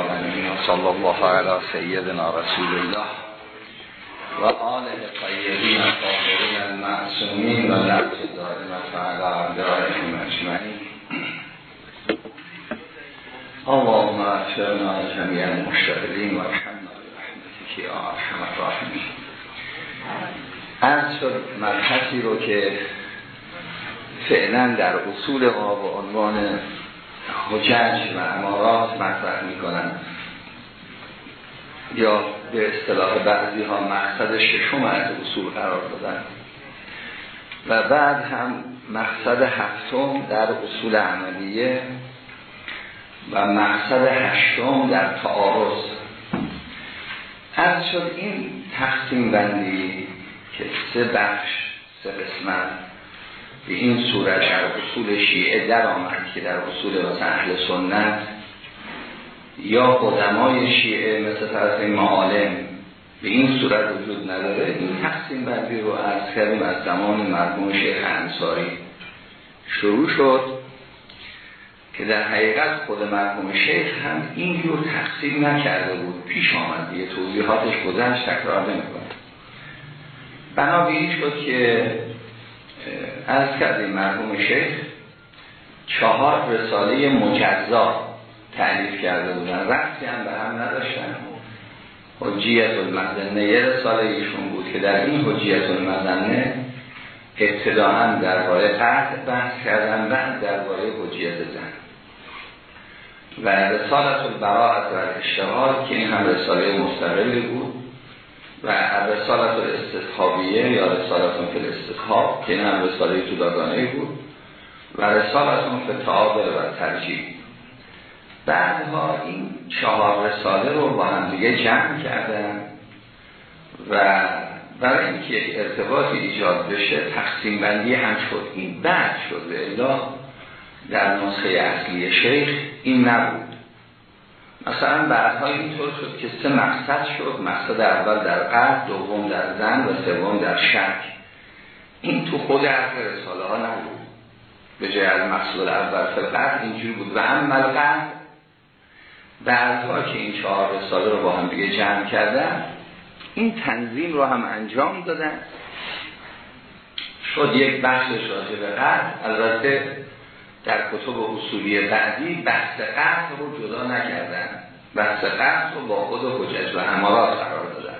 العالمين وصلى الله على سيدنا رسول الله وآله الطيبين الطاهرين المعصومين ولعنة الدائمة على أعدائهم أجمعين اللهم اغفرنا جميع المشتغلين وارحمنا برحمتك يا ارحم الراحمين از شد مبحثی رو که فعلا در اصول ما به عنوان حجج و امارات مطرح می‌کنن. یا به اصطلاح بعضی ها مقصد ششم از اصول قرار دادن. و بعد هم مقصد هفتم در اصول عملیه و مقصد هشتم در تعارض. از شد این تقسیم بندی که سه بخش سه قسمت به این صورت در اصول شیعه در آمد که در اصول واسه اهل سنت یا قدمای شیعه مثل طرف معالم به این صورت وجود نداره این تقسیم بندی رو از کردیم از زمان مرحوم شیخ انصاری. شروع شد که در حقیقت خود مرحوم شیخ هم این رو تقسیم نکرده بود پیش آمد یه توضیحاتش گذشت تکرار نمی‌کنه. بنابراین شد که از کردیم مرحوم شیخ چهار رساله مجزا تعلیف کرده بودن. رفتی هم به هم نداشتن. حجیت المزنه یه رساله ایشون بود که در این حجیت المزنه ابتداعا درباره قطع بحث کردن بعد درباره حجیت زن. و رسالت البراعت و اشتغال که این هم رساله مستقلی بود. و رسالت الاستثابیه یا رسالت فی الاستثاب که این هم رساله جداگانه بود و رسالت فی تعابر و ترجیح بعدها این چهار رساله رو با هم دیگه جمع کردن و برای اینکه ارتباطی ایجاد بشه تقسیم بندی هم شد. این بعد شد. به الا در نسخه اصلی شیخ این نبود. مثلا بعدها اینطور شد که سه مقصد شد. مقصد اول در قرد دوم در زن و سوم در شک. این تو خود عرض رساله ها نبود. به جای از مقصد اول فقط اینجوری بود. و هم ملقد بعدها که این چهار رساله رو با هم دیگه جمع کردن این تنظیم رو هم انجام دادن. شد یک بحث راجع به قرد البته در کتب اصولی بعدی بحث قرد رو جدا نکردن. بحث قرد رو با خود حجج و امارات قرار دادن.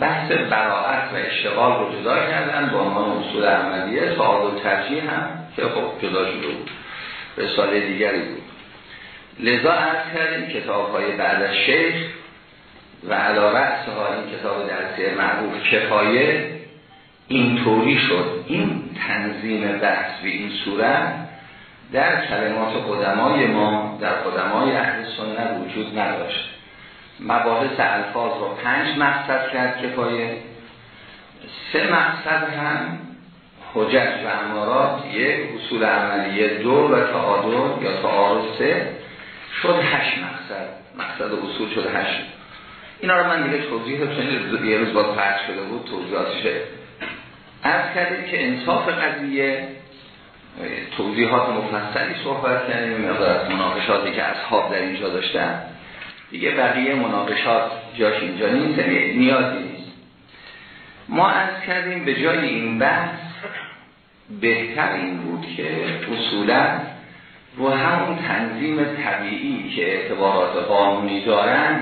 بحث براعت و اشتغال رو جدا کردن با عنوان اصول عملیه. تعادل ترجیح هم که خب جدا شده بود. رساله دیگری بود. لذا عرض کردیم کتاب های بعد از شیخ و علا رأس ها این کتاب درسی معروف کفایه اینطوری شد. این تنظیم بحث به این صورت در کلمات قدمای ما در قدمای اهل سنت وجود نداشت. مباحث الفاظ رو پنج مقصد کرد کفایه. سه مقصد هم حجج و امارات یک اصول عملیه دو و تعادل یا تعارض سه. شد هشت مقصد. مقصد اصول شد هشت. اینا رو من دیگه توضیح چون یه روز با فرد شده بود توضیحاتش از کردیم که انصاف قضیه توضیحات مفصلی صحبت کردیم مقدار از مناقشاتی که اصحاب در اینجا داشتن. دیگه بقیه مناقشات جاش اینجا نیست نیازی نیست. ما از کردیم به جای این بحث بهتر این بود که اصولا رو همون تنظیم طبیعی که اعتبارات قانونی دارن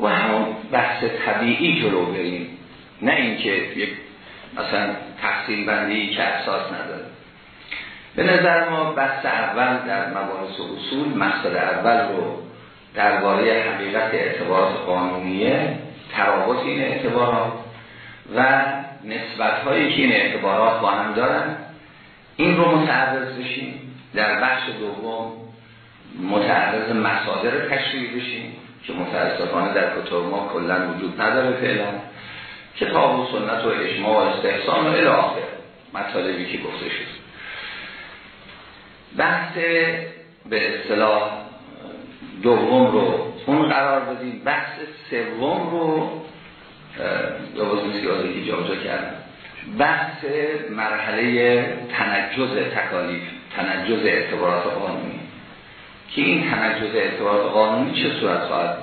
و همون بحث طبیعی جلو بریم. نه اینکه یک مثلا تقسیم بندی که اساس نداره. به نظر ما بحث اول در مباحث اصول مقصد اول رو درباره حقیقت اعتبارات قانونیه ترابط این اعتبارات و نسبت هایی که این اعتبارات با هم دارن. این رو متعرض بشیم در بخش دوم متعرض مصادر تشریح بشیم که متاسفانه در کتب ما کلا وجود نداره فعلا کتاب و سنت و اجماع و استحسان و الاخر مطالبی که گفته شد. بحث به اصطلاح دوم رو اون قرار بدیم بحث سوم رو بازم سیاسی جا کردم. بحث مرحله تنجز تکالیف تنجز اعتبارات قانونی. که این تنجز اعتبارات قانونی چه صورت خواهد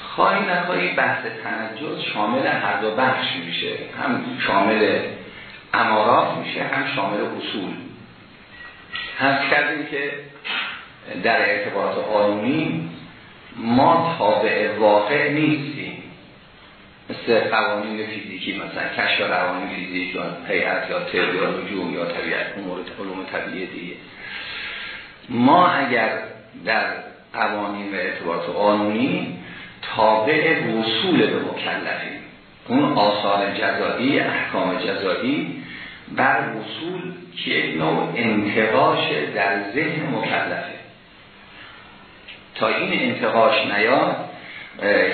خواهی نخواهی بحث تنجز شامل هر دو بخش میشه. هم شامل امارات میشه هم شامل اصول. هم کردیم که در اعتبارات قانونی ما تابع واقع نیستیم. مثل قوانین فیزیکی مثلا کشف قوانین فیزیک یا حیات یا تر یا نجوم یا طبیعت امور علوم طبیعی دیگه. ما اگر در قوانین و اعتبارات قانونی تابع وصول به مکلفیم. اون آثار جزایی احکام جزایی بر وصول که یک نوع انتقاش در ذهن مکلفه. تا این انتقاش نیاد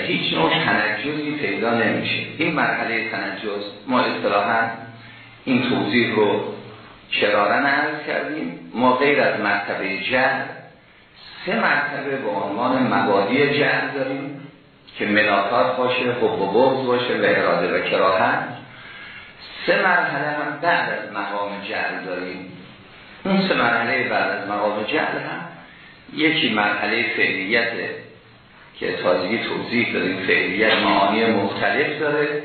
هیچ نوع تنجزی پیدا نمیشه. این مرحله تنجز ما اصطلاحا این توضیح رو کرارن عرض کردیم. ما غیر از مرتبه جهل سه مرتبه به عنوان مبادی جهل داریم که ملاقات باشه خب و بغض باشه و اراده و کراهت. سه مرحله هم بعد از مقام جهل داریم. اون سه مرحله بعد از مقام جهل هم یکی مرحله فعلیته که تازگی توضیح داریم فعلیت معانی مختلف داره.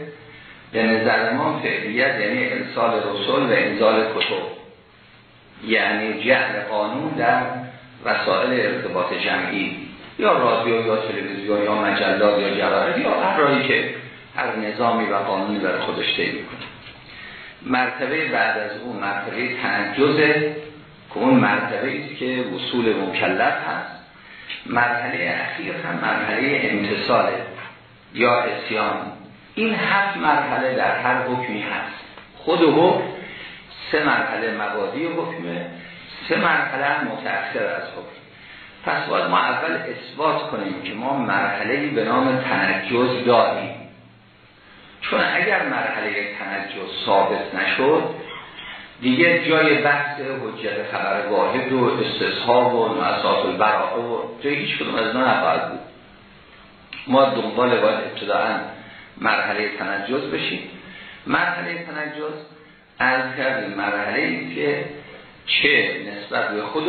به نظر ما فعلیت یعنی ارسال رسول و انزال کتب. یعنی جهل قانون در وسائل ارتباط جمعی. یا رادیو یا تلویزیون یا مجلات یا جرائد یا هر راهی که هر نظامی و قانونی برای خودش طی می‌کنه. مرتبه بعد از اون مرتبه تنجزه که اون مرتبه است که وصول مکلف هست. مرحله اخیر هم مرحله امتصال یا اسیان. این هفت مرحله در هر حکمی هست. خود حکم سه مرحله مبادی حکمه سه مرحله هم متأثر از حکم. پس باید ما اول اثبات کنیم که ما مرحله به نام تنجز داریم. چون اگر مرحله تنجز ثابت نشد دیگه جای بحث حجت خبر واحد و استصحاب و نعصاف البراءه و جای هیچ کدوم از اینا نخواهد بود. ما دنبال باید ابتداعا مرحله تنجز بشیم. مرحله تنجز از کردیم مرحله که چه نسبت به خود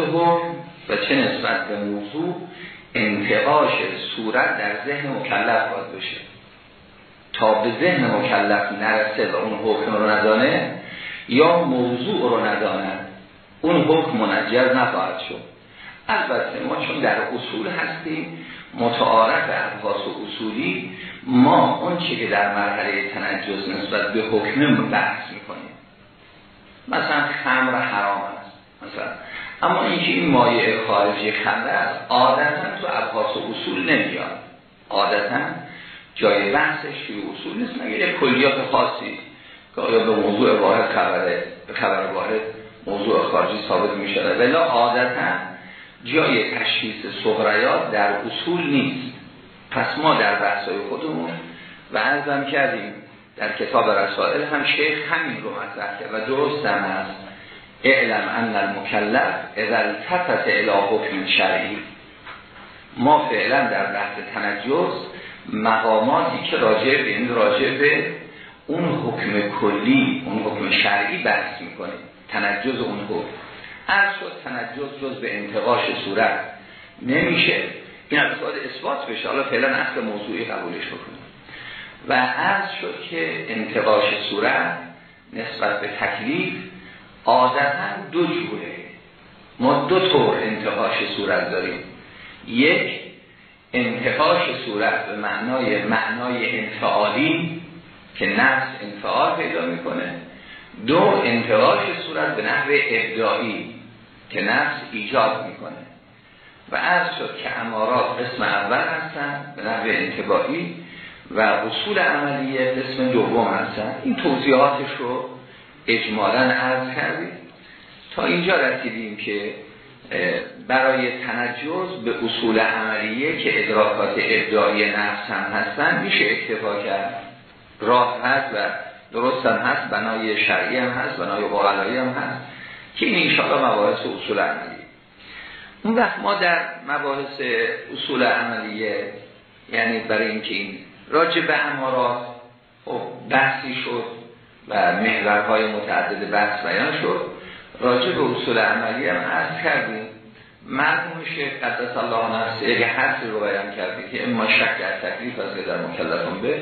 و چه نسبت به موضوع انتقاش صورت در ذهن مکلف باید بشه تا به ذهن مکلف نرسه و اون حکم رو ندانه یا موضوع رو نداند اون حکم منجز نخواهد شد. البته ما چون در اصول هستیم متعارف ابحاث و اصولی ما اون چی که در مرحله تنجز نسبت به حکم بحث می‌کنیم. مثلا خمر حرام است مثلا. اما اینکه این مایع خارجی خمر است عادتا تو ابحاث و اصول نمیاد. عادتا جای بحثش توی اصول نیست. مگه یک کلیات خاصی که آیا به موضوع واحد خبره به خبر واحد موضوع خارجی ثابت می شده ولی عادتا جای تشخیص صغریات در اصول نیست. پس ما در بحثای خودمون و ارزم کردیم در کتاب رسائل هم شیخ همین رو مطرح کرد و درست هم هست. اعلم ان المکلف اذا التفت الى حکم شرعی. ما فعلا در بحث تنجز مقاماتی که راجع به این راجع به اون حکم کلی اون حکم شرعی بحث می‌کنه. تنجز اون حکم. هر شد تنجز جز به انتقاش صورت. نمیشه. این از اثبات بشه. حالا فعلا اصل موضوعی قبولش بکنیم. و عرض شد که انتقاش صورت نسبت به تکلیف عادتا دو جوره. ما دو طور انتقاش صورت داریم. یک انتقاش صورت به معنای معنای انفعالی که نفس انفعال پیدا می‌کنه. دو انتقاش صورت به نحو ابداعی که نفس ایجاد می‌کنه. و از شد که امارات قسم اول هستن به نحو انتباعی و اصول عملیه قسم دوم هستن. این توضیحاتش رو اجمالا عرض کردیم. تا اینجا رسیدیم که برای تنجز به اصول عملیه که ادراکات ابداعی نفس هم هستن میشه اکتفا کرد. راه هست و درست هم هست بنای شرعی هم هست بنای قوالایی هم هست که این انشاءالله مباحث اصول عملیه. اون وقت ما در مباحث اصول عملیه یعنی برای اینکه این راجع به امارات خب بحثی شد و محورهای متعدد بحث بیان شد. راجع به اصول عملیه هم عرض کردیم. مرحوم شیخ قدس الله نفسه یک حرفی رو بیان کرده که اما شک در تکلیف از در مکلفان به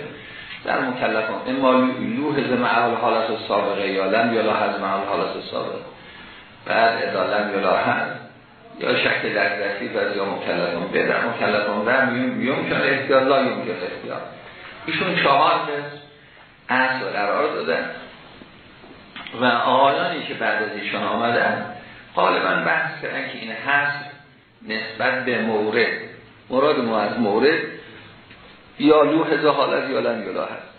در مکلفان اما لوح معال حالت سابقه یا لم یا لاحظ معال حالت سابقه. بعد ادالم یا لاحظ یا شک در تکلیف از یا مکلفان به. در مکلفان به میون که احتیار لا یوم که احتیار ایشون چهار اصل قرار دادن. و آقایانی که بعد از ایشان آمدن غالبا بحث کردن که این هست نسبت به مورد مراد ما از مورد یا لوح حالت یا لن یلا هست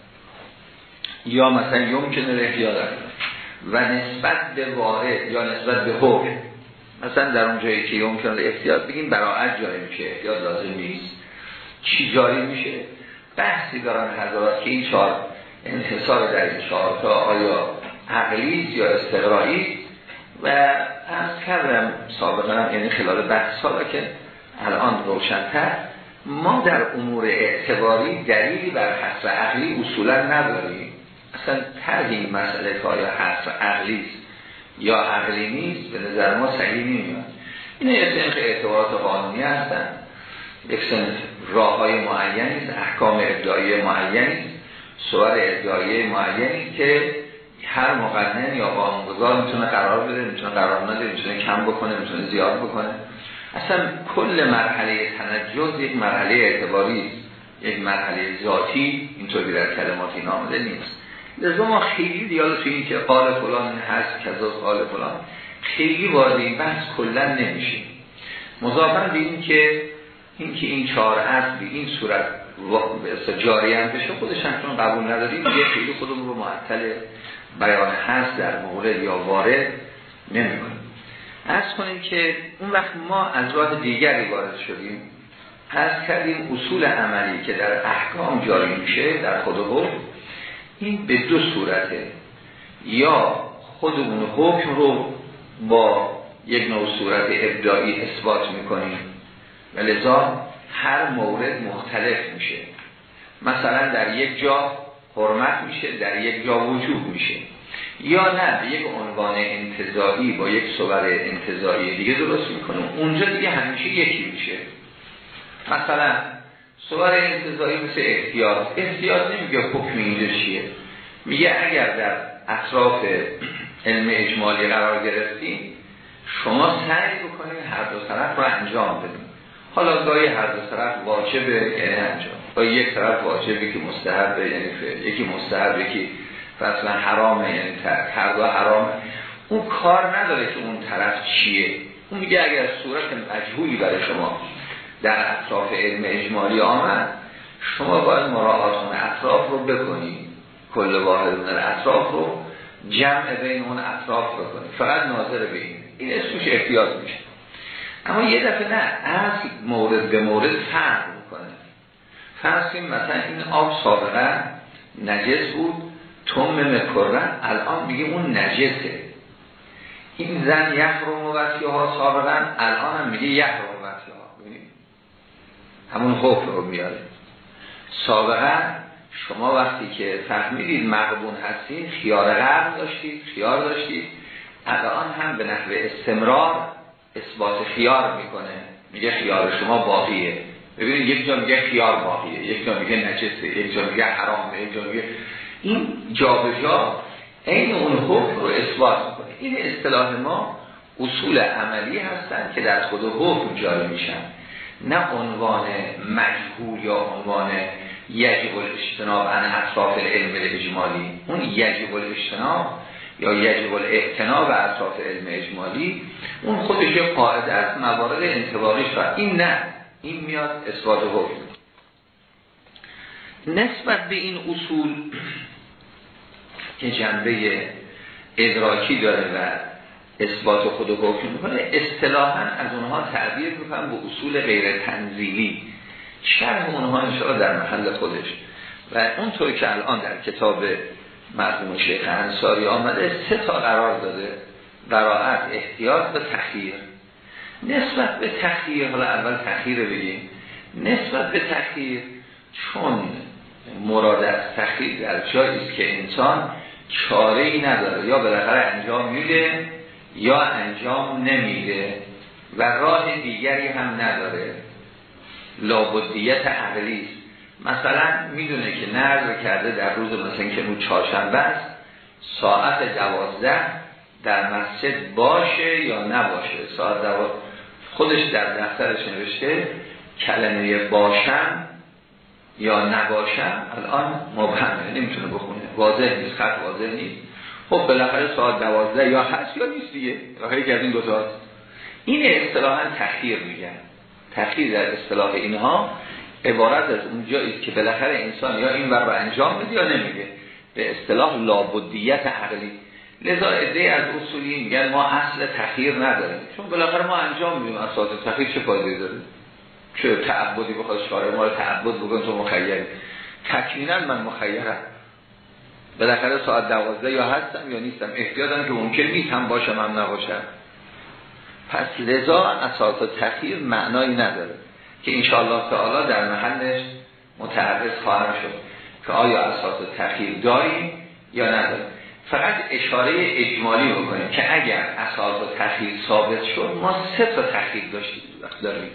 یا مثلا یمکن رهیادن و نسبت به وارد یا نسبت به حکم. مثلا در اون جایی که یمکن احتیاط بگیم براعت جاری میشه احتیاط لازم نیست. چی جاری میشه؟ بحثی دارن حضرات که این چهار انحصار در این چهار تا آیا عقلی یا استقرایی و از کردم سابقا یعنی خلال بحث ها که الان روشنتر ما در امور اعتباری دلیلی بر حصر عقلی اصولا نداریم. اصلا تر این مسئله که آیا حصر عقلی یا عقلی نیست به نظر ما صحیح نمیاد. این یک اعتبارات قانونی هستن. یک سنف راه های معینی احکام ابداعی معینی صور ابداعی معینی که هر مقنن یا قانونگذار می‌تونه قرار بده می‌تونه قرار نده می‌تونه کم بکنه می‌تونه زیاد بکنه. اصلا کل مرحله تنجز یک مرحله اعتباری یک مرحله ذاتی اینطوری در کلماتی نامده نیست. لذا ما خیلی دیال توی این که قال فلان هست کذا قال فلان. خیلی وارد این بحث کلا نمیشیم. مضافن به این که این که این چهار اصل به این صورت جاری هم بشه خودش هم قبول نداریم یه خیلی خودمون رو معطل بیان هست در مورد یا وارد نمی کنیم از کنیم که اون وقت ما از راه دیگری وارد شدیم. از کردیم اصول عملی که در احکام جاری میشه در خود حکم. این به دو صورته. یا خودمون حکم رو با یک نوع صورت ابداعی اثبات می‌کنیم. و لذا هر مورد مختلف میشه. مثلا در یک جا حرمت میشه در یک جا وجود میشه. یا نه به یک عنوان انتظایی با یک صور انتظایی دیگه درست می‌کنه. اونجا دیگه همیشه یکی میشه. مثلا صور انتظایی مثل احتیاط. احتیاط نمیگه حکم اینجا چیه. میگه اگر در اطراف علم اجمالی قرار گرفتیم شما سعی بکنید هر دو طرف رو انجام بدیم حالا گاهی هر دو طرف واجبه یعنی انجام. با یک طرف واجبی که مستحبه یعنی فعل. یکی مستحب یکی اصلا حرامه یعنی ترک هر دو حرامه. اون کار نداره که اون طرف چیه. اون میگه اگر صورت مجهولی برای شما در اطراف علم اجمالی آمد شما باید مراعات اون اطراف رو بکنید کل واحد اون اطراف رو جمع بین اون اطراف بکنید فقط ناظر به این. این اسمش احتیاط میشه. اما یه دفعه نه اصل مورد به مورد فرق فرض مثلا این آب سابقا نجس بود. توم مکرن الان میگه اون نجسه. این زن یخ رو موسیه ها سابقا الان هم میگه رو موسیه ها. همون خوف رو میاره. سابقا شما وقتی که فهمیدید مقبون هستید خیار غرب داشتید خیار داشتید. الان هم به نحوه استمرار اثبات خیار می‌کنه. میگه خیار شما باقیه. ببینید یک جا میگه خیار باقیه یک جا میگه نجسه یک جا میگه حرامه یک جا میگه این جابجا این اون حکم رو اثبات می‌کنه. این اصطلاح ما اصول عملی هستن که در خود حکم جاری میشن. نه عنوان مجهول یا عنوان یجب الاجتناب عن اطراف علم اجمالی اون یجب الاجتناب یا یجب الاعتناب اطراف علم اجمالی اون خودش قاعده است موارد انتباقیش و این نه. این میاد اثبات حکم. نسبت به این اصول که جنبه ادراکی داره و اثبات خود و حکم می‌کنه اصطلاحا از اونها تعبیر می‌کنن به اصول غیر تنزیلی. شرح اونها انشاءالله در محل خودش. و اونطور که الان در کتاب مرحوم شیخ انصاری آمده سه تا قرار داده. براعت احتیاط و تخییر. نسبت به تخییر حالا اول تخییر بگیم. نسبت به تخییر چون مراد از تخییر در جایی که انسان چاره ای نداره. یا بالاخره انجام میده یا انجام نمیده و راه دیگری هم نداره. لابدیت عقلی مثلا می‌دونه که نرز کرده در روز مثلا که اون چهارشنبه است ساعت دوازده در مسجد باشه یا نباشه؟ ساعت دوازده خودش در دفترش نوشته کلمه باشم یا نباشم الان مبهمه نمی‌تونه بخونه. واضح نیست خط واضح نیست. خب بالاخره ساعت دوازده یا هست یا نیست دیگه. راهی که از این دو این اصطلاحا تخییر میگن. تخییر در اصطلاح اینها عبارت از اون که بالاخره انسان یا این ور انجام میده یا نمیده. به اصطلاح لابدیت عقلی. لذا عده از اصولی میگن ما اصل تخییر نداریم. چون بالاخره ما انجام میدیم اساس تخییر چه فایده داره؟ چه تعبدی بخواد شارع ما رو تعبد بگن تو مخیری تکمینا من مخیرم بالاخره ساعت دوازده یا هستم یا نیستم. احتیاطم که ممکن نیست هم باشم هم نباشم. پس لذا اساس تخییر معنایی نداره که انشاءالله تعالی در محلش متعرض خواهم شد که آیا اساس تخییر داریم یا نداریم. فقط اشاره اجمالی بکنیم که اگر اساس تخییر ثابت شد ما سه تا تخییر داشتیم داریم.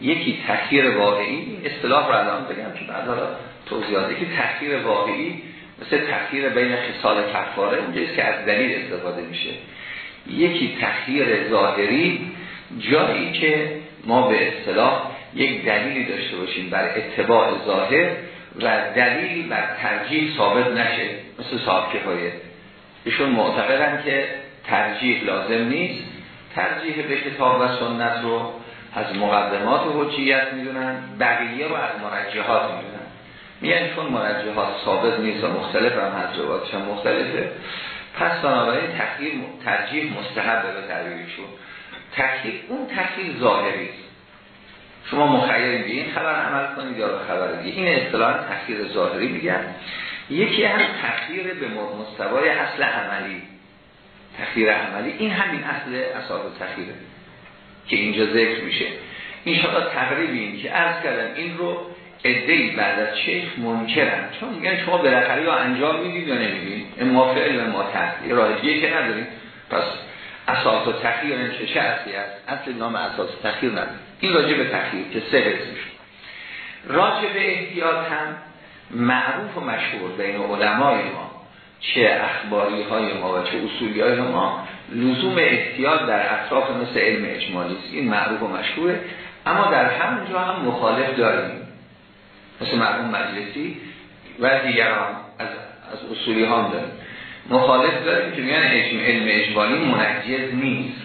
یکی تخییر واقعی اصطلاح رو الان بگم که بعد حالا توضیحاتی که تخییر واقعی مثل تخییر بین خصال کفاره اونجاییست که از دلیل استفاده میشه. یکی تخییر ظاهری جایی که ما به اصطلاح یک دلیلی داشته باشیم بر اتباع ظاهر و دلیل بر ترجیح ثابت نشه مثل صاحب کفایه ایشون معتقدن که ترجیح لازم نیست. ترجیح به کتاب و سنت رو از مقدمات و حجیت می‌دونن بقیه رو از مرجحات می‌دونن. میگن چون مرجحات ثابت نیست و مختلف هم از رواتش مختلفه. پس بنابراین تخییر ترجیح مستحب به تعبیرشون. تخییر اون تخییر ظاهری شما مخیرین به این خبر عمل کنید یا به خبر دیگه. این اصطلاح تخییر ظاهری میگن. یکی هم تخییر به مستوای اصل عملی تخییر عملی این همین اصل اساس تخییره که اینجا ذکر میشه. این شما تقریبی که عرض کردم این رو ادهی بعد از شیخ منکرن. چون میگن شما بالاخره یا انجام می‌دید یا نمی‌دید. اما فعل و ما تحت راجیه که نداریم. پس اساس و تخییر چه اصلی هست؟ اصل نام اساس تخییر نداریم. این راجع به تخییر که سه حس میشه. راجع به احتیاط هم معروف و مشهور بین علمای ما چه اخباری های ما و چه اصولی های ما لزوم احتیاط در اطراف مثل علم اجمالی است. این معروف و مشهوره. اما در همونجا هم مخالف داریم. مثل مرحوم مجلسی و دیگران از, از اصولی هم داریم. مخالف داریم که میگن علم اجمالی منجز نیست.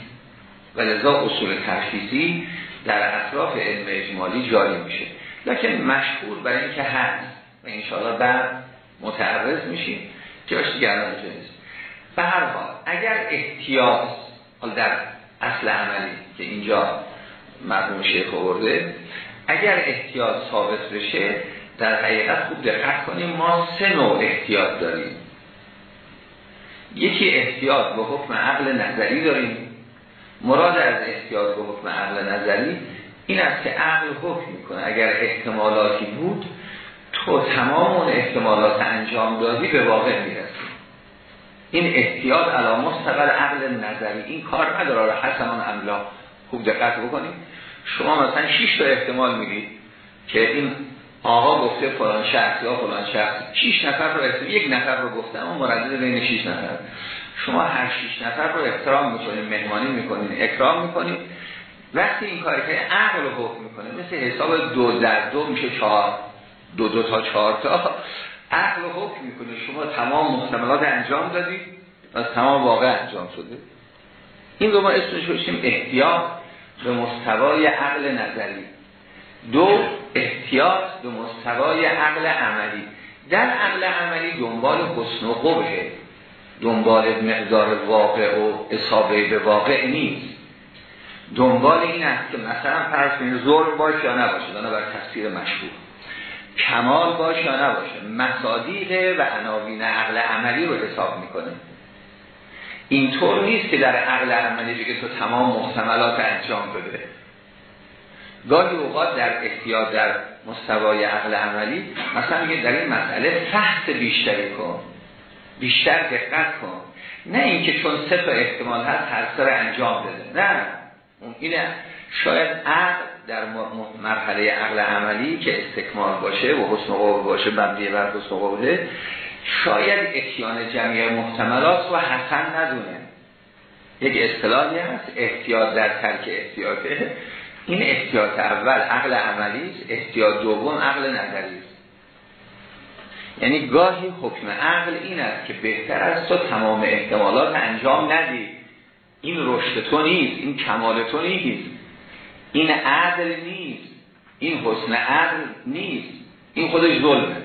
و لذا اصول ترخیصی در اطراف علم اجمالی جاری میشه. لکن مشهور برای اینکه هست. و انشاءالله بعد متعرض میشیم. جاش دیگر نیست. به هر حال اگر احتیاط در اصل عملی که اینجا مرحوم شیخ آورده اگر احتیاط ثابت بشه در حقیقت خوب دقت کنیم ما سه نوع احتیاط داریم. یکی احتیاط به حکم عقل نظری داریم. مراد از احتیاط به حکم عقل نظری این است که عقل حکم می‌کنه. اگر احتمالاتی بود تو تمام اون احتمالات انجام دادی به واقع می‌رسی. این احتیاط علامه مستقل عقل نظری. این کار نداره. حسنان املا خوب دقت بکنید. شما مثلا 6 تا احتمال می‌دید که این آقا گفته فلان شخص یا فلان شخص 6 نفر رو یک نفر رو گفته اما مردد بین 6 نفر. شما هر 6 نفر رو احترام می‌کنید مهمانی می‌کنید اکرام می‌کنید. وقتی این کاری که عقل حکم می‌کنه مثل حساب دو در دو میشه چهار. دو دو تا چهار تا. عقل حکم می‌کنه شما تمام محتملات انجام دادید. و تمام واقع انجام شده. این رو ما اسمش بشیم احتیاط به مستوای عقل نظری. دو احتیاط به مستوای عقل عملی. در عقل عملی دنبال حسن و قبه دنبال مقدار واقع و اصابه به واقع نیست. دنبال این است که مثلا فرض کنید ظلم باشه یا نباشه دانه بر تفسیر مشهور کمال باشه یا نباشه مصادیق و عناوین عقل عملی رو حساب می‌کنه. اینطور نیست که در عقل عملی بگه تو تمام محتملات انجام بده. گاهی اوقات در احتیاط در مستوای عقل عملی مثلا میگه در این مسئله فحص بیشتری کن. بیشتر دقت کن. نه اینکه چون سه تا احتمال هست هر سر انجام بده. نه. اینه. شاید عقل در مرحله عقل عملی که استکمال باشه و حسن قول باشه مبنی بر حسن قوله شاید اتیان جمعی محتملات و حسن ندونه. یک اصطلاحی هست. احتیاط در ترک احتیاطه. این احتیاط اول عقل عملی است. احتیاط دوم عقل نظری یعنی گاهی حکم عقل این است که بهتر است تو تمام احتمالات انجام ندی. این رشد تو نیست این کمال تو نیست. این عدل نیست این حسن عقل نیست. این خودش ظلمه.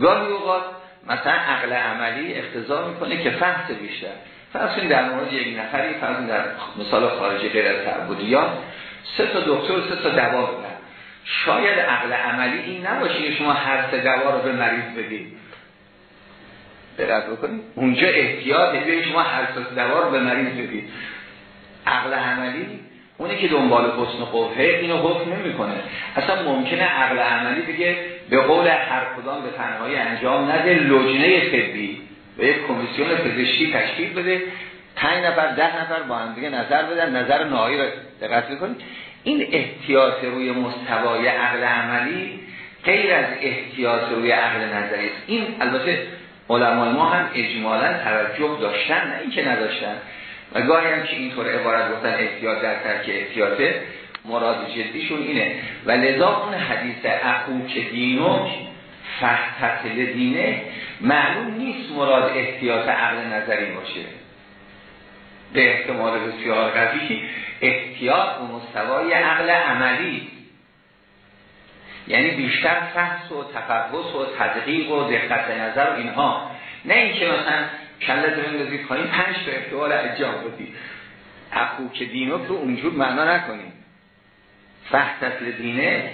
گاهی اوقات مثلا عقل عملی اختضا می‌کنه که فحص بیشتر. فرض در مورد یک نفری فرض در مثال خارجی غیر از تعبدیان سه تا دکتر سه تا دوا شاید عقل عملی این نباشه که شما هر سه دوا رو به مریض بدید. برد بکنید. اونجا احتیاط به شما هر سه دوا رو به مریض بدید. عقل عملی اونی که دنبال حسن قوه اینو حکم نمی‌کنه. اصلا ممکنه عقل عملی بگه به قول هر کدام به تنهایی انجام نده لجنه طبی به یک کمیسیون پزشکی تشکیل بده. پنج نفر ده نفر با هم دیگه نظر بدن نظر نهایی رو دقت کنید این احتیاط روی مستوای عقل عملی غیر از احتیاط روی عقل نظری است. این البته علمای ما هم اجمالا توجه داشتن نه اینکه نداشتن. و گاهی هم که اینطور عبارت گفتن احتیاط در ترک احتیاطه مراد جدیشون اینه. و لذا اون حدیث اخو که دینوک فهتت دینه معلوم نیست مراد احتیاط عقل نظری باشه. به احتمال بسیار قوی احتیاط و مستوای عقل عملی. یعنی بیشتر فحص و تفحص و تدقیق و دقت نظر و اینها. نه اینکه مثلا کله بندازی پایین پنج تا احتمال انجام بدی. اخو که دینو رو اونجور معنا نکنیم. فحص دینه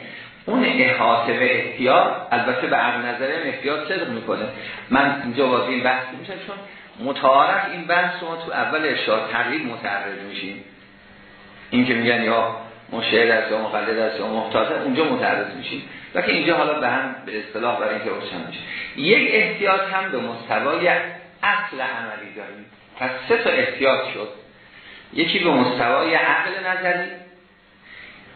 اون احاطه به احتیاط البته به عقل نظره احتیاط صدق می‌کنه. من اینجا واسه این بحث میشم چون متعارف این بحث ما تو اول اشار تقریب متعرض میشیم. این که میگن یا مشهد است یا مقلد است یا محتاطه اونجا متعرض میشیم. که اینجا حالا به هم به اصطلاح برای اینکه روشن میشه یک احتیاط هم به مستوای اصل عملی داریم. پس سه تا احتیاط شد. یکی به مستوای عقل نظری.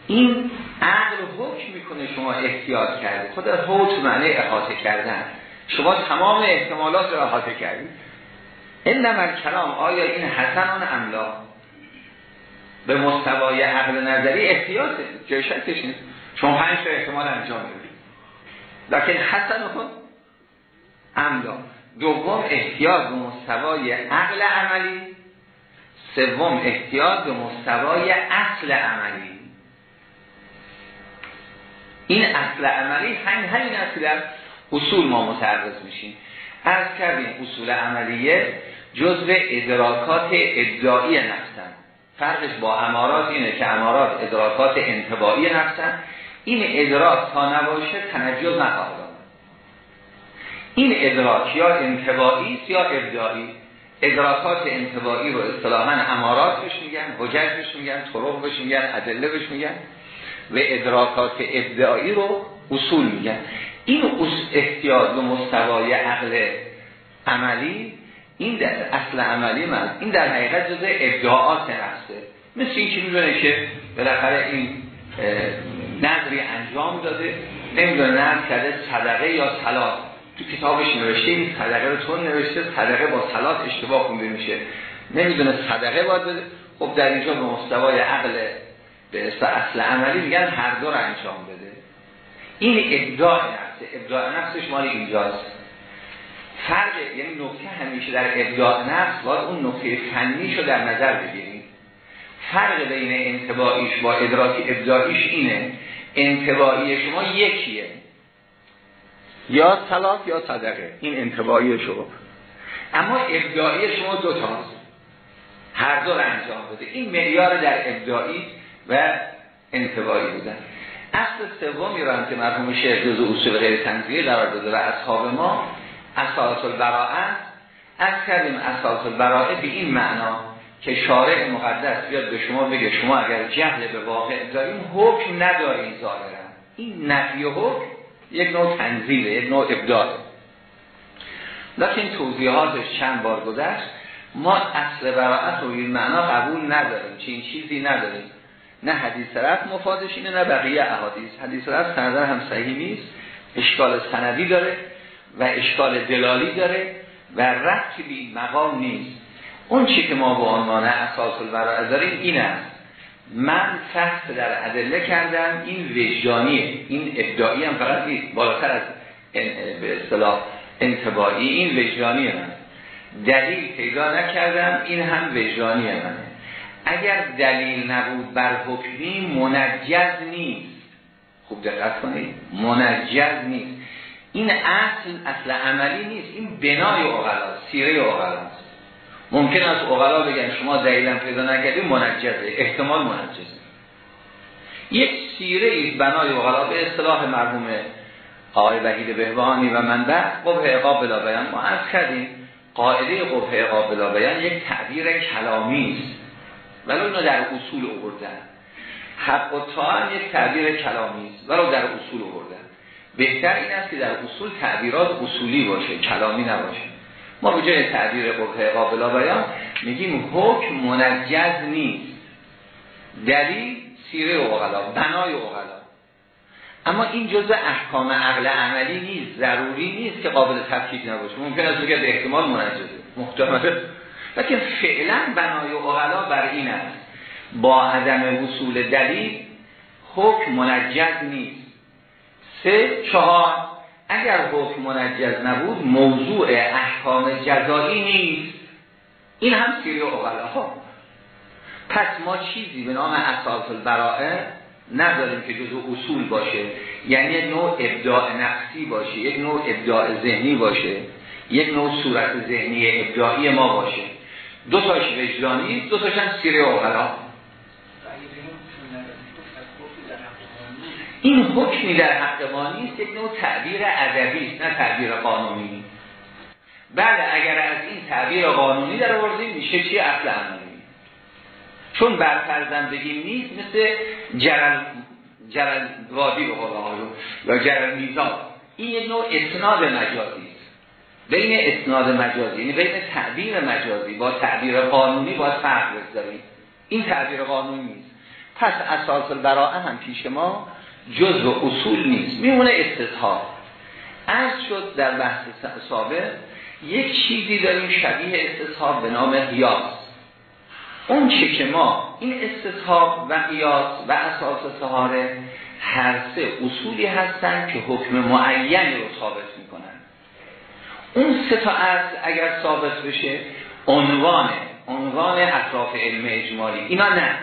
این عقل حکم می‌کنه شما احتیاط کرده خود حکم معنی احاطه کردن. شما تمام احتمالات رو احاطه کردید. این نمر کلام آیا این حسنان املا به مستوای عقل نظری احتیاط جای شکش نیست چون پنج احتمال انجام بدید لیکن حسن کن. املا دوم احتیاط به مستوای عقل عملی. سوم احتیاط به مستوای اصل عملی. این اصل عملی همین همین در اصول ما متعرض میشیم. از کردیم اصول عملیه جزء ادراکات ابداعی نفسن. فرقش با امارات اینه که امارات ادراکات انتباعی نفسن. این ادراک تا نباشه تنجز نخواهد این ادراک یا انتباعی یا ابداعی؟ ادراکات انتباعی رو اصطلاحا امارات بهش میگن حجج بهش میگن طرق بهش میگن ادله بهش میگن و ادراکات ابداعی رو اصول میگن. این احتیاط و مستوای عقل عملی این در اصل عملی من این در حقیقت جزء ابداعات نفسه مثل این که می‌دونه که بالاخره این نظری انجام داده نمی‌دونه نظر کرده صدقه یا سلات تو کتابش نوشته این صدقه رو تون نوشته صدقه با سلات اشتباه خونده میشه. نمی‌دونه صدقه باید بده. خب در اینجا به مستوای عقل به اصل عملی میگن هر دو رو انجام بده. این ابداع ابداع نفسش مال اینجاست فرق یعنی نکته همیشه در ابداع نفس باید اون نکته فنی رو در نظر بگیریم. فرق بین انتباعیش با ادراکی ابداعیش اینه انتباعی شما یکیه. یا طلاق یا صدقه. این انتباعی شما. اما ابداعی شما دو تاست. هر دو انجام بده. این معیار در ابداعی و انتباعی بودن. اصل سومی رو هم که مرحوم شیخ جزء اصول غیر تنزیه قرار داده و اصحاب ما اساس البراءه از کردیم اساس البراءه به این معنا که شارع مقدس بیاد به شما بگه شما اگر جهل به واقع داریم حکم نداریم ظاهرا. این نفی حکم یک نوع تنزیله یک نوع ابداعه. لیکن توضیحاتش چند بار گذشت. ما اصل براعت رو این معنا قبول نداریم چین چیزی نداریم. نه حدیث رفت مفادش اینه نه بقیه احادیث. حدیث رفت سندر هم صحیح نیست. اشکال سندی داره و اشکال دلالی داره و رفتی به مقام نیست. اون چی که ما به عنوان اساس البراءه داریم این است. من فحص در ادله کردم این وجدانیه. این ابداعی هم فقط بالاتر از به اصطلاح انتباعی این وجدانی من. دلیل پیدا نکردم این هم وجدانی منه. اگر دلیل نبود بر حکمی منجز نیست. خوب دقت کنید منجز نیست. این اصل اصل عملی نیست. این بنای اغلا سیره اغلاست ممکن است اغلا بگن شما دلیلم پیدا نکردید منجزه. احتمال منجزه. یک سیره ای بنای اغلا به اصطلاح مرحوم آقای وحید بهبانی و منبع قبه اقاب بلا بیان. ما از کردیم قاعده قبه اقاب بلا بیان یک تعبیر کلامی است. ولی اونو در اصول آوردن حق و طاعن یک تعبیر کلامی است ولو در اصول آوردن بهتر این است که در اصول تعبیرات اصولی باشه کلامی نباشه. ما به جای تعبیر قبه قابلا بیان میگیم حکم منجز نیست. دلیل سیره اوغلا بنای اوغلا اما این جزء احکام عقل عملی نیست ضروری نیست که قابل تفکیک نباشه. ممکن است بگه احتمال منجزه. محتمله لیکن فعلا بنای اوغلا بر این است. با عدم وصول دلیل حکم منجز نیست. سه چهار اگر حکم منجز نبود موضوع احکام جزایی نیست. این هم سیری اوغلا ها. پس ما چیزی به نام اساس البرائه نداریم که جزو اصول باشه. یعنی یک نوع ابداع نفسی باشه یک نوع ابداع ذهنی باشه یک نوع صورت ذهنی ابداعی ما باشه. دو تاش وجدانی دو تاش هم سیره اوغلا این حکمی در حق ما نیست یک نوع تعبیر ادبی نه تعبیر قانونی. بله اگر از این تعبیر قانونی در آوردیم میشه چی؟ اصل عملی. چون بر بگیم نیست مثل جرل جرل وادی به یا جرل میزان. این یک نوع اسناد مجازی بین اسناد مجازی یعنی بین تعبیر مجازی با تعبیر قانونی باید فرق بگذاریم. این تعبیر قانونی نیست. پس اساس البراءه هم پیش ما جز و اصول نیست. میمونه استصحاب از شد در بحث سابق یک چیزی داریم شبیه استصحاب به نام قیاس. اون چه که ما این استصحاب و قیاس و اساس سهاره هر سه اصولی هستن که حکم معینی رو ثابت می‌کنن. اون سه تا از اگر ثابت بشه عنوان عنوان اطراف علم اجمالی. اینا نه.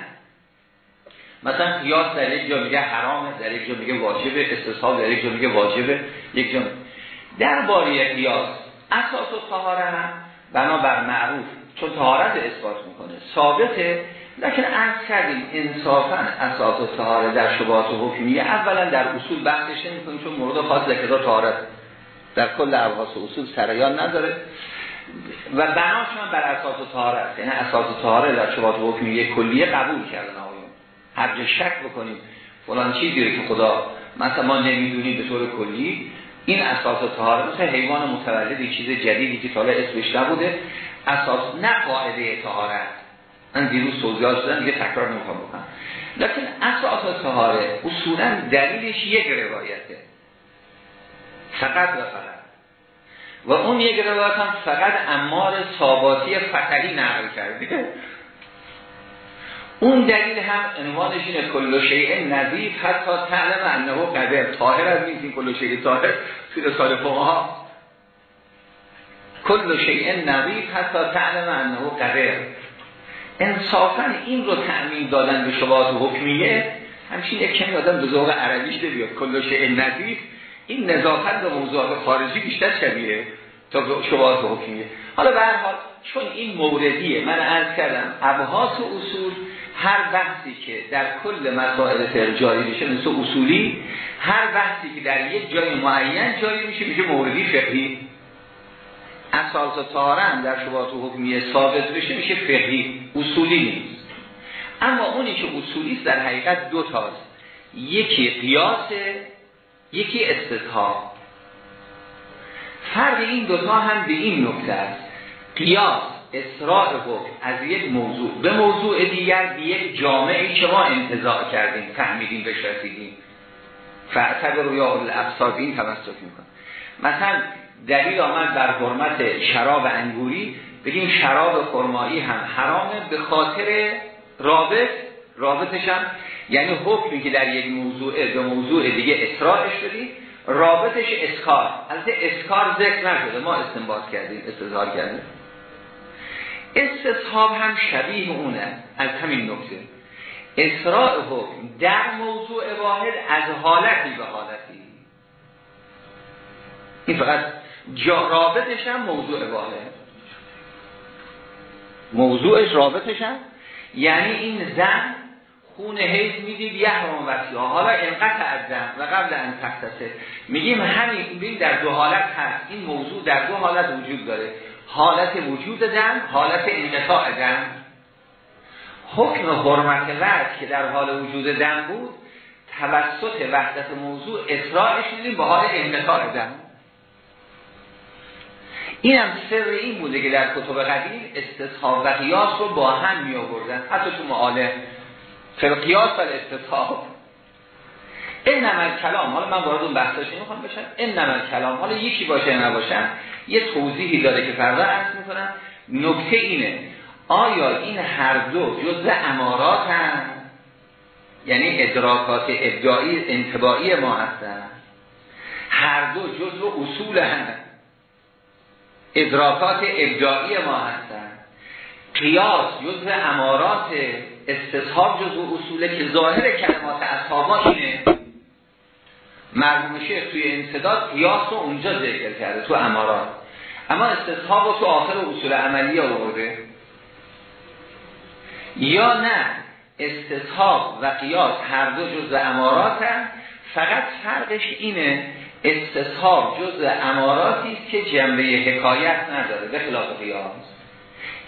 مثلا قیاس در یک جا میگه حرامه در یک جا میگه واجبه. استصحاب در یک جا میگه واجبه. یک جا در باری قیاس اساس و طهاره هم بنابر معروف. چون طهارت اثبات می‌کنه. ثابته لیکن عرض کردیم انصافا اساس و طهاره در شبهات حکمیه. اولا در اصول بحثش نمی‌کنیم چون مورد خاص ذکر طهارت. در کل ابحاث اصول سریان نداره. و بناش هم بر اساس طهارت یعنی اساس طهاره در شبهات و حکمیه کلیه قبول کردن آقایون. هر جا شک بکنیم فلان چیزی که خدا مثلا ما نمی‌دونیم به طور کلی این اساس طهاره مثل حیوان متولدی چیز جدیدی که تالا اسمش نبوده اساس نه قاعده طهارت. من دیروز توضیحات شدن دیگه تکرار نمی‌خوام بکنم. لیکن اساس طهاره اصولا دلیلش یک روایته. فقط و فقط. و اون یک روایت هم فقط امار ثاباتی فتلی نقل کرده اون دلیل هم عنوانش اینه کل شیء نظیف حتی تعلم انه قدر. طاهر از نیست این کل شیء طاهر توی رسال فقها. کل شیء نظیف حتی تعلم انه قدر. انصافا این رو تعمین دادن به شبهات حکمیه. همچین یک کمی آدم به ذوق عربیش بیاد کل شیء نظیف این نظافت به موضوعات خارجی بیشتر شبیه تا به شبهات حکمیه حالا به هر حال چون این موردیه من عرض کردم ابحاث و اصول هر بحثی که در کل مسائل فقه جاری میشه مثل اصولی هر بحثی که در یک جای معین جاری میشه میشه موردی فقهی. اساس طهاره هم در شبهات و حکمیه ثابت بشه میشه فقهی اصولی نیست. اما اونی که اصولی است در حقیقت دو تاست یکی قیاس یکی استثاب فرق این دوتا هم به این نکته است. قیاس اسراع حکم از یک موضوع به موضوع دیگر به یک جامعه که ما انتظار کردیم فهمیدیم بهش رسیدیم فعتبر رو یا الابصار این توسط میکن مثلا دلیل آمد بر حرمت شراب انگوری بگیم شراب خرمایی هم حرامه به خاطر رابط رابطش هم یعنی حکمی که در یک موضوع به موضوع دیگه اصرارش دادیم رابطش اسکار. البته اسکار ذکر نشده. ما استنباط کردیم استظهار کردیم. استصحاب هم شبیه اونه. از همین نکته. اسراع حکم در موضوع واحد از حالتی به حالتی. این فقط جا رابطش هم موضوع واحد. موضوعش رابطش هم. یعنی این زن خون حیض می‌دید یحرم وسیعه حالا انقطع از دم و قبل ان تختصه. میگیم همین در دو حالت هست. این موضوع در دو حالت وجود داره. حالت وجود دم حالت انقطاع دم حکم حرمت وقت که در حال وجود دم بود توسط وحدت موضوع اصرارش میدیم به حال انقطاع دم این هم سر این بوده که در کتب قدیم استصحاب و قیاس رو با هم می آوردن حتی تو معالم فلقیاس و استصحاب این نمل کلام حالا من وارد اون بحثاش نمی‌خوام بشم. این نمل کلام حالا یکی باشه یا نباشم یه توضیحی داره که فردا عرض می‌کنم. نکته اینه آیا این هر دو جزء امارات هم یعنی ادراکات ابداعی انتباعی ما هستن. هر دو جزء اصول هم ادراکات ابداعی ما هستن. قیاس جزء امارات استصحاب جزء اصوله که ظاهر کلمات اصحابا اینه. مرحوم شیخ توی انصداد قیاس رو اونجا ذکر کرده تو امارات. اما استصحاب رو تو آخر اصول عملی آورده. یا نه استصحاب و قیاس هر دو جزء امارات هم فقط فرقش اینه استصحاب جزء اماراتی است که جنبه حکایت نداره به خلاف قیاس.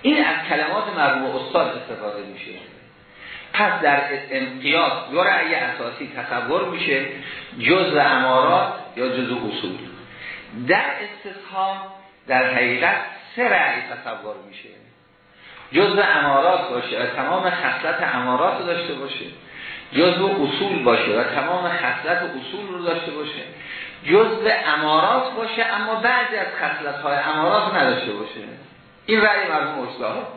این از کلمات مرحوم استاد استفاده میشه. پس در قیاس دو رأی اساسی تصور میشه جزء امارات یا جزء اصول. در استصحاب در حقیقت سه رأی تصور میشه. جزء امارات باشه و تمام خصلت امارات رو داشته باشه. جزء اصول باشه و تمام خصلت اصول رو داشته باشه. جزء امارات باشه اما بعضی از خصلت های امارات نداشته باشه. این رأی مرحوم استاد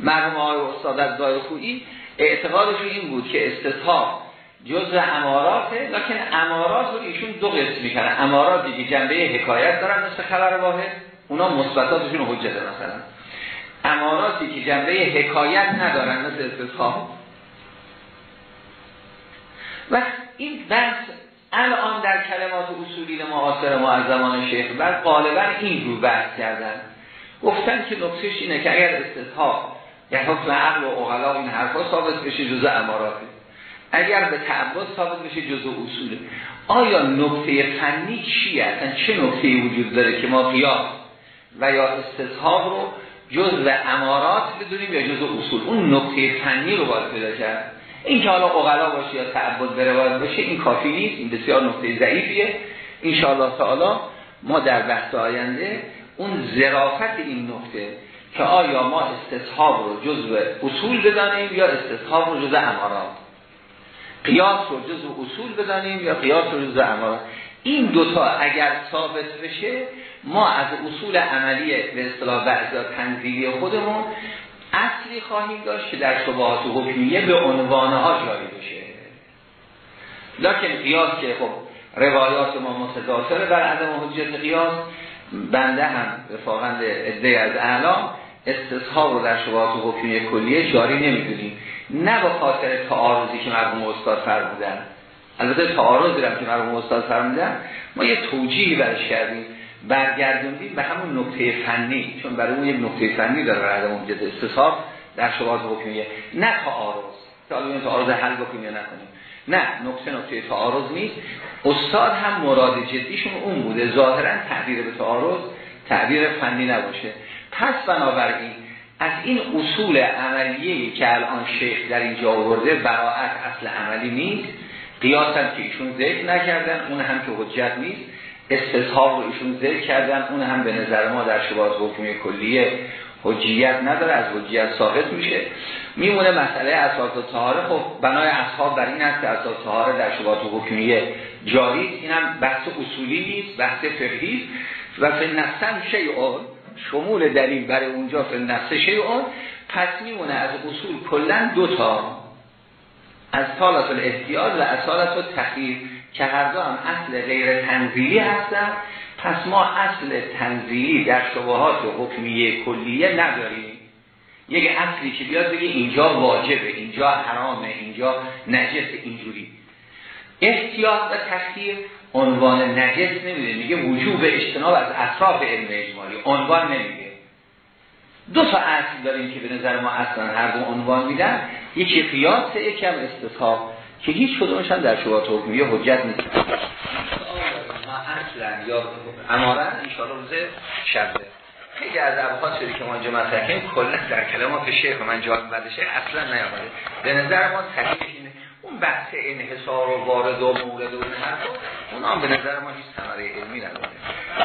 مرحوم های استاد از دای خویی این بود که استصحاب جزء اماراته لکن امارات رو ایشون دو قسم می‌کنن اماراتی که جنبه حکایت دارن مثل خبر واحد اونا مثبتاتشون حجته مثلا. اماراتی که جنبه حکایت ندارن مثل استصحاب و این بحث الان در کلمات اصولی معاصر ما از زمان شیخ بر غالبا این رو بحث کردن. گفتن که نقصش اینه که اگر استصحاب یعنی حکم عقل و اغلا این حرفا ثابت بشه جزء اماراته. اگر به تعبد ثابت بشه جزء اصوله. آیا نکته فنی چیه؟ اصلا چه نکته وجود داره که ما قیاس و یا استصحاب رو جزء امارات بدونیم یا جزء اصول؟ اون نکته فنی رو باید پیدا کرد. این که حالا اغلا باشه یا تعبد به روایت باشه این کافی نیست. این بسیار نکته ضعیفیه. ان تعالی ما در بحث آینده اون ظرافت این نکته که آیا ما استصحاب رو جزء اصول بدانیم یا استصحاب رو جزء امارات؟ قیاس رو جزء اصول بدانیم یا قیاس رو جزء امارات؟ این دوتا اگر ثابت بشه ما از اصول عملی به اصطلاح بعضی تنزیلی خودمون اصلی خواهیم داشت که در شبهات حکمیه به عنوانها جاری بشه. لکن قیاس که خب روایات ما متضافره بر عدم حجیت قیاس بنده هم رفاقند عده از اعلام استصحاب رو در شبهات حکمیه کلیه جاری نمی‌دونیم. نه به خاطر تعارضی که مرحوم استاد فرمودن. البته تعارضی هم که مرحوم استاد فرمودن ما یه توجیهی برش کردیم. برگردوندیم به همون نکته فنی چون برای اون یک نکته فنی داره برای عدم حجت استصحاب در شبهات حکمیه. نه تعارض. که تعارض حل بکنیم یا نکنیم. نه نکته نکته تعارض نیست. استاد هم مراد جدیشون اون بوده. ظاهرا تعبیر به تعارض تعبیر فنی نباشه. پس بنابراین از این اصول عملیه که الان شیخ در اینجا آورده براعت اصل عملی نیست. قیاس هم که ایشون ذکر نکردن اون هم که حجت نیست. استصحاب رو ایشون ذکر کردن اون هم به نظر ما در شباهت حکمی کلیه حجیت نداره از حجیت ثابت میشه. میمونه مسئله اساس و طهاره خب بنای اصحاب بر این است که اساس طهاره در شباهت حکمیه جاری این هم بحث اصولی نیست بحث فقهی و فی نفسن شیعون شمول دلیل برای اونجا فی نفس شیعون. پس میمونه از اصول کلا دو تا از طالت الاحتیاط و اصالت و تخییر که هر دو هم اصل غیر تنزیلی هستن. پس ما اصل تنزیلی در شبهات حکمیه کلیه نداریم. یک اصلی که بیاد بگه اینجا واجبه اینجا حرامه اینجا نجس اینجوری. احتیاط و تخییر عنوان نجس نمیده میگه وجوب اجتناب از اطراف علم اجمالی عنوان نمیده. دو تا اصل داریم که به نظر ما اصلا هر دو عنوان میدن. یکی قیاس یکم استصحاب که هیچ کدومش هم در شبهات حکمیه حجت نیست. ما اصلا یا امارا انشاءالله روز شبه خیلی از ابحاث شدی که ما اینجا مطرح کنیم کلا در کلمات شیخ من جا بعد شیخ اصلا نیامده. به نظر ما صحیح اینه. اون بحث انحصار و وارد و مورد و این حرفا اون هم به نظر ما هیچ ثمره علمی نداره.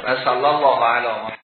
و صلی الله علی